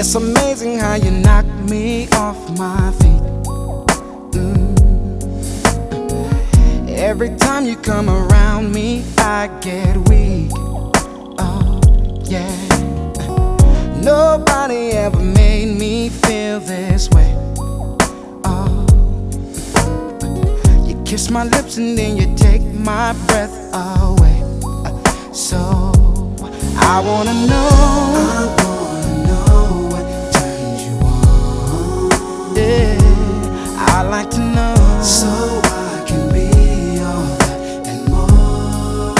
It's amazing how you knock me off my feet. Mm. Every time you come around me, I get weak. Oh, yeah. Nobody ever made me feel this way. Oh, you kiss my lips and then you take my breath away. So I wanna know. Yeah, I like to know. So I can be all that and more.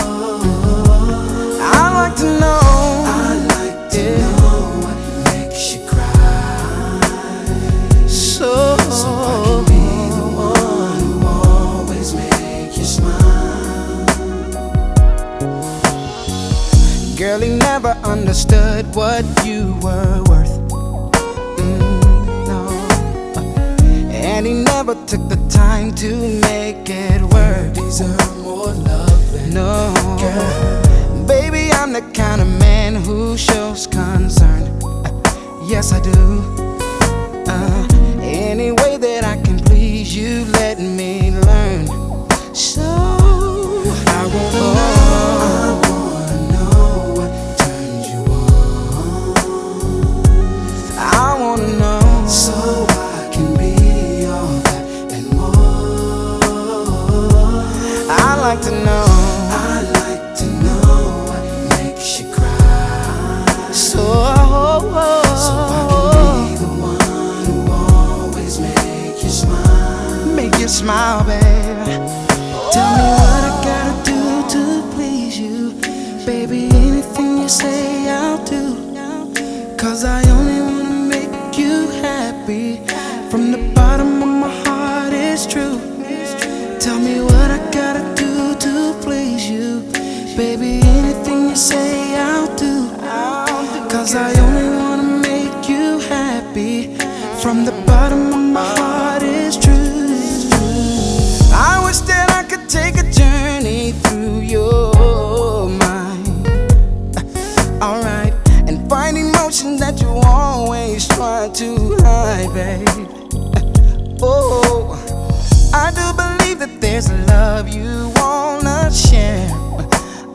I like to know. I like to know what makes you cry. So, So I can be the one who always make you smile. girl, he never understood what you were worth. And he never took the time to make it work. Deserve more love than No, girl. baby, I'm the kind of man who shows concern. Yes, I do. Smile. make you smile, baby. Tell me what I gotta do to please you. Baby, anything you say, I'll do. Cause I only wanna make you happy. From the bottom of my heart, it's true. Tell me what I gotta do to please you. Baby, anything you say, I'll do. Cause I only wanna make you happy. From the bottom of my heart, too high, babe. Oh, I do believe that there's love you wanna share.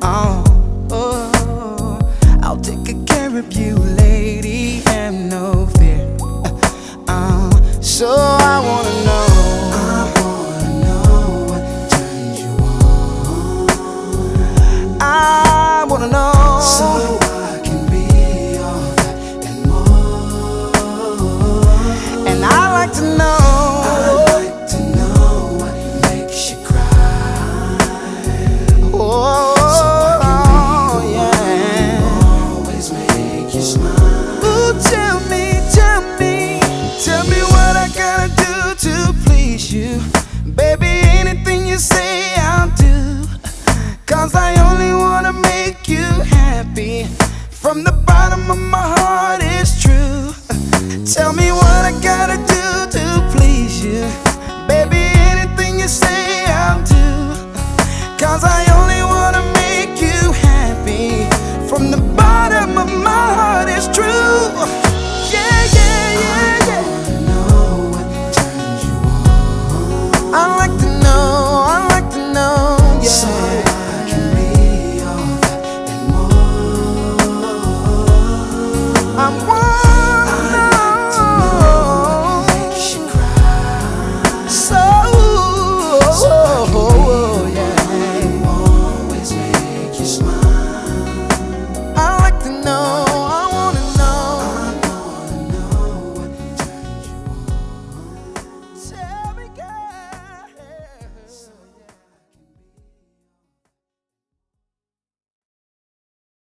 Oh, oh, I'll take care of you, lady, and no fear. Oh, so I wanna know. I wanna know. So Ooh, tell me, tell me, tell me what I gotta do to please you. Baby, anything you say, I'll do. Cause I only wanna make you happy. From the bottom of my heart, it's true. Tell me what.